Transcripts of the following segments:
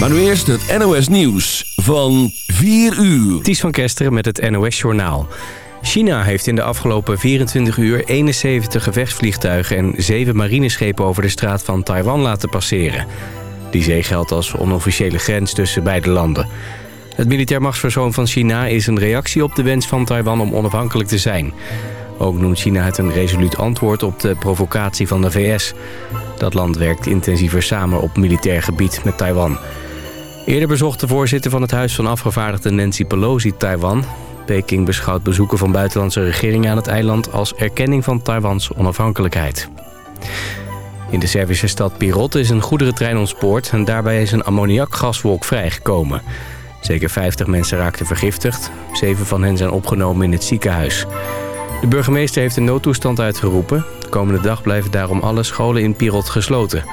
Maar nu eerst het NOS Nieuws van 4 uur. Ties van Kesteren met het NOS Journaal. China heeft in de afgelopen 24 uur 71 gevechtsvliegtuigen... en 7 marineschepen over de straat van Taiwan laten passeren. Die zee geldt als onofficiële grens tussen beide landen. Het militair machtsverzoon van China is een reactie op de wens van Taiwan om onafhankelijk te zijn... Ook noemt China het een resoluut antwoord op de provocatie van de VS. Dat land werkt intensiever samen op militair gebied met Taiwan. Eerder bezocht de voorzitter van het Huis van Afgevaardigden Nancy Pelosi Taiwan. Peking beschouwt bezoeken van buitenlandse regeringen aan het eiland... als erkenning van Taiwans onafhankelijkheid. In de Servische stad Pirot is een goederentrein ontspoord... en daarbij is een ammoniakgaswolk vrijgekomen. Zeker 50 mensen raakten vergiftigd. Zeven van hen zijn opgenomen in het ziekenhuis. De burgemeester heeft een noodtoestand uitgeroepen. De komende dag blijven daarom alle scholen in Pirot gesloten.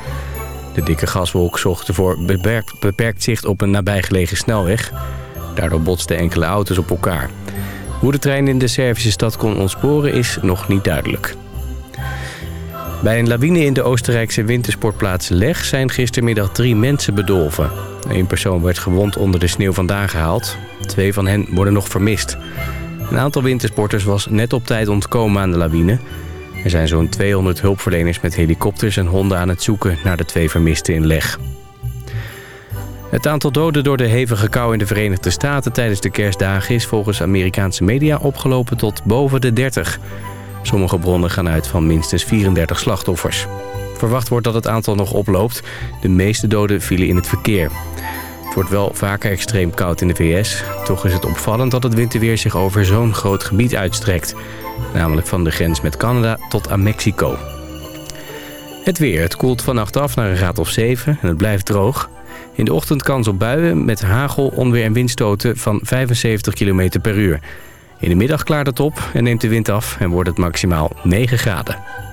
De dikke gaswolk zorgt ervoor beperkt, beperkt zicht op een nabijgelegen snelweg. Daardoor botsten enkele auto's op elkaar. Hoe de trein in de Servische stad kon ontsporen is nog niet duidelijk. Bij een lawine in de Oostenrijkse wintersportplaats Leg zijn gistermiddag drie mensen bedolven. Eén persoon werd gewond onder de sneeuw vandaan gehaald. Twee van hen worden nog vermist. Een aantal wintersporters was net op tijd ontkomen aan de lawine. Er zijn zo'n 200 hulpverleners met helikopters en honden aan het zoeken naar de twee vermisten in leg. Het aantal doden door de hevige kou in de Verenigde Staten tijdens de kerstdagen is volgens Amerikaanse media opgelopen tot boven de 30. Sommige bronnen gaan uit van minstens 34 slachtoffers. Verwacht wordt dat het aantal nog oploopt. De meeste doden vielen in het verkeer. Het wordt wel vaker extreem koud in de VS. Toch is het opvallend dat het winterweer zich over zo'n groot gebied uitstrekt. Namelijk van de grens met Canada tot aan Mexico. Het weer. Het koelt vannacht af naar een graad of 7 en het blijft droog. In de ochtend kans op buien met hagel, onweer en windstoten van 75 km per uur. In de middag klaart het op en neemt de wind af en wordt het maximaal 9 graden.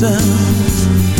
Christmas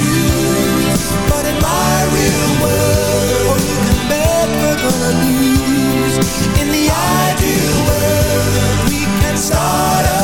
melodies. In the ideal world we can start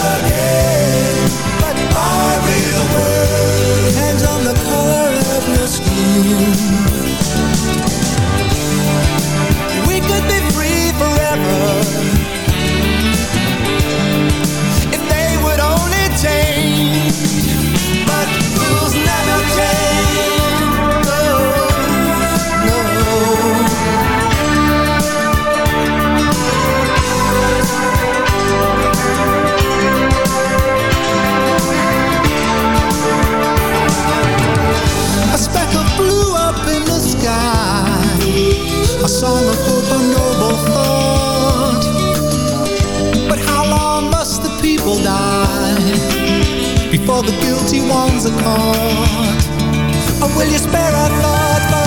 song of hope, a noble thought. But how long must the people die before the guilty ones are caught? Or will you spare a thought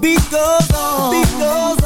beat goes on.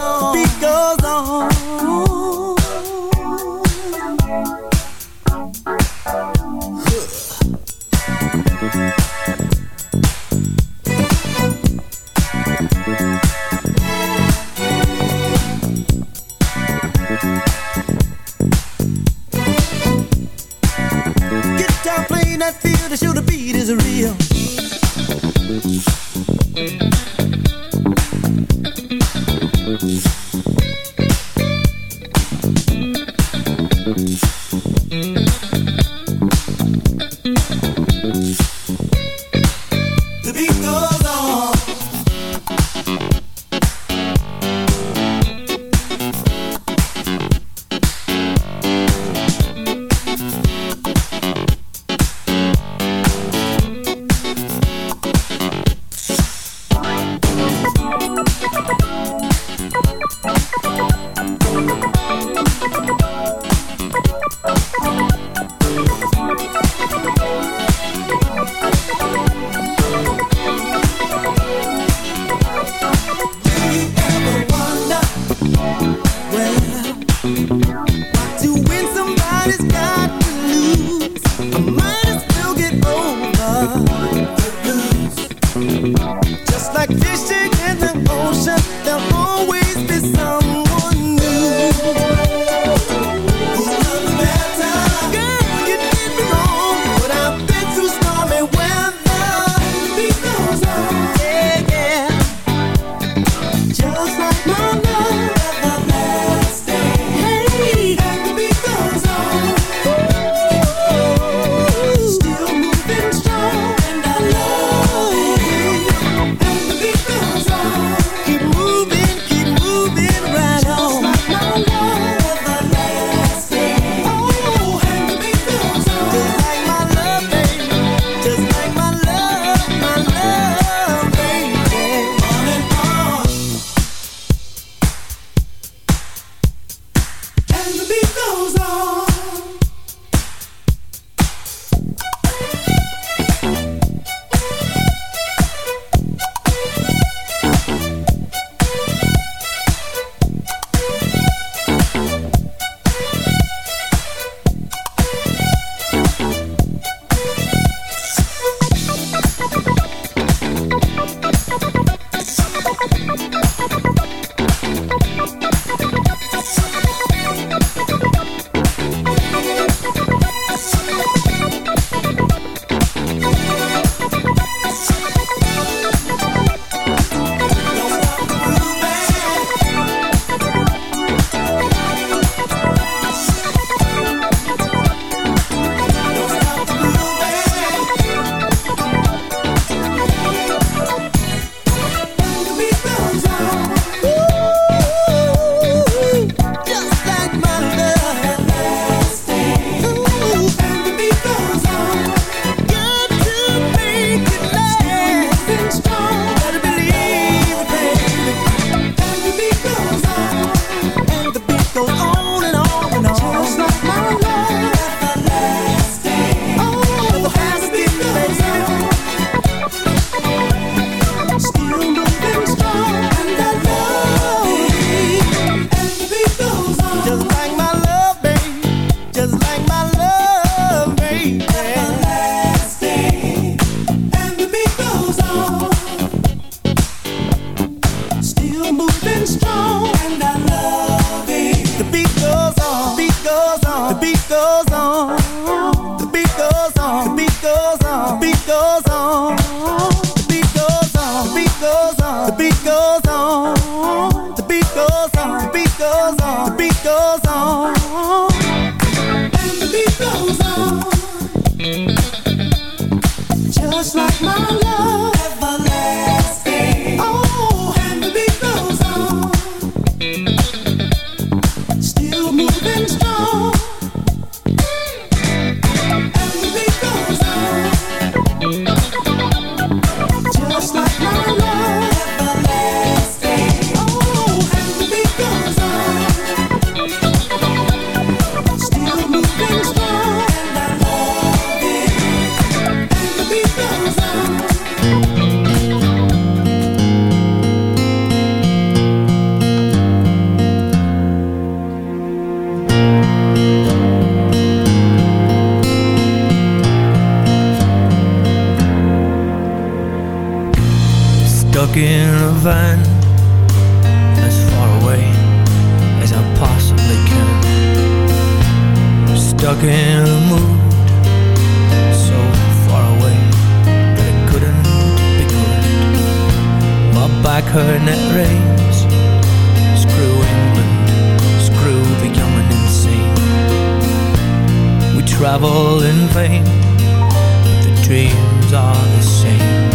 travel in vain, but the dreams are the same.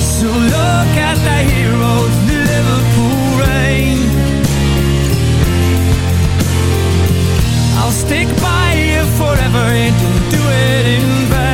So look at the heroes in the Liverpool rain. I'll stick by you forever and do do it in vain.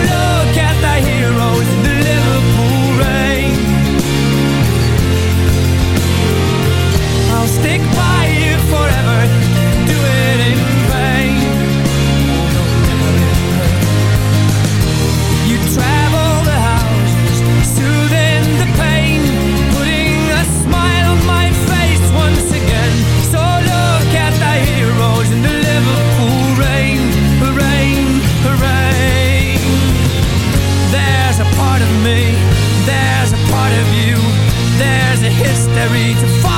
look at the heroes in the Liverpool. ordinary to fight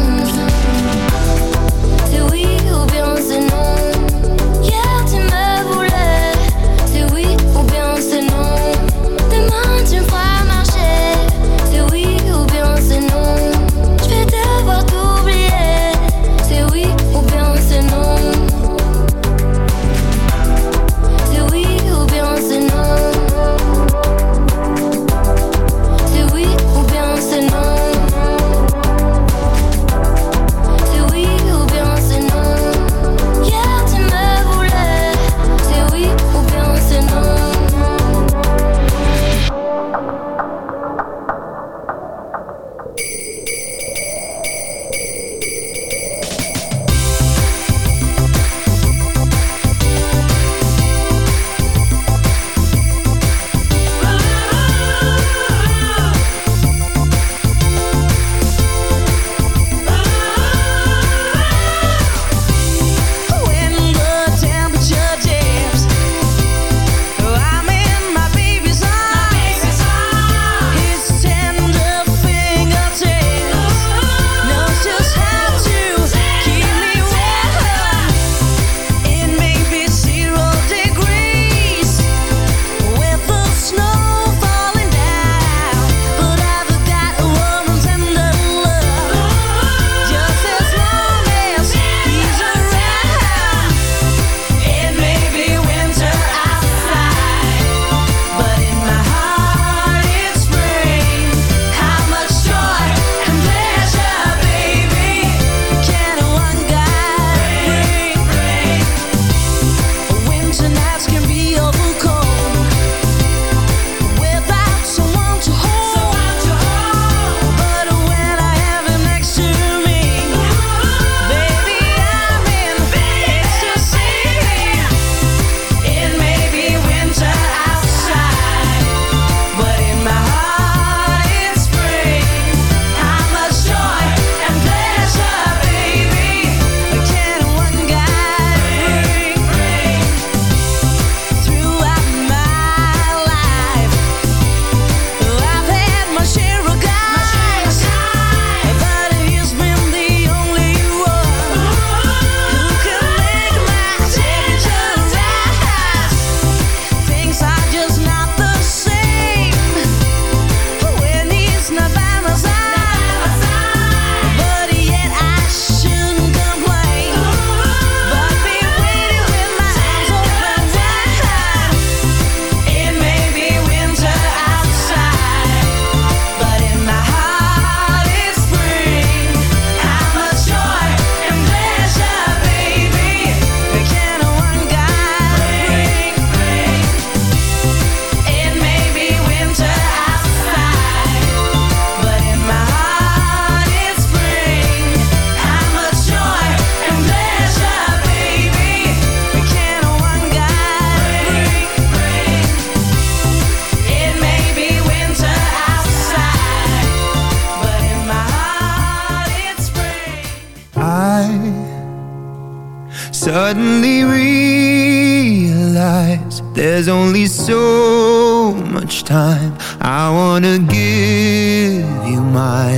so much time. I wanna give you my.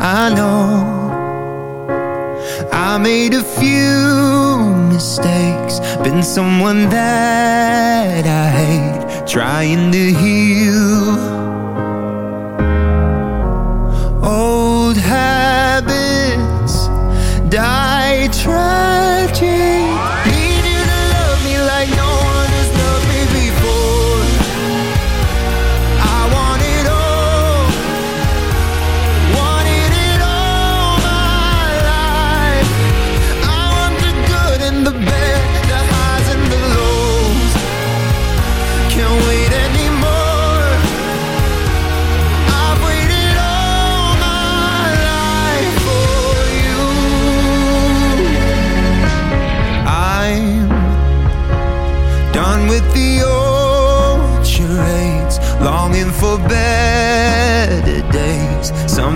I know I made a few mistakes, been someone that I hate, trying to heal. Old habits die tragic.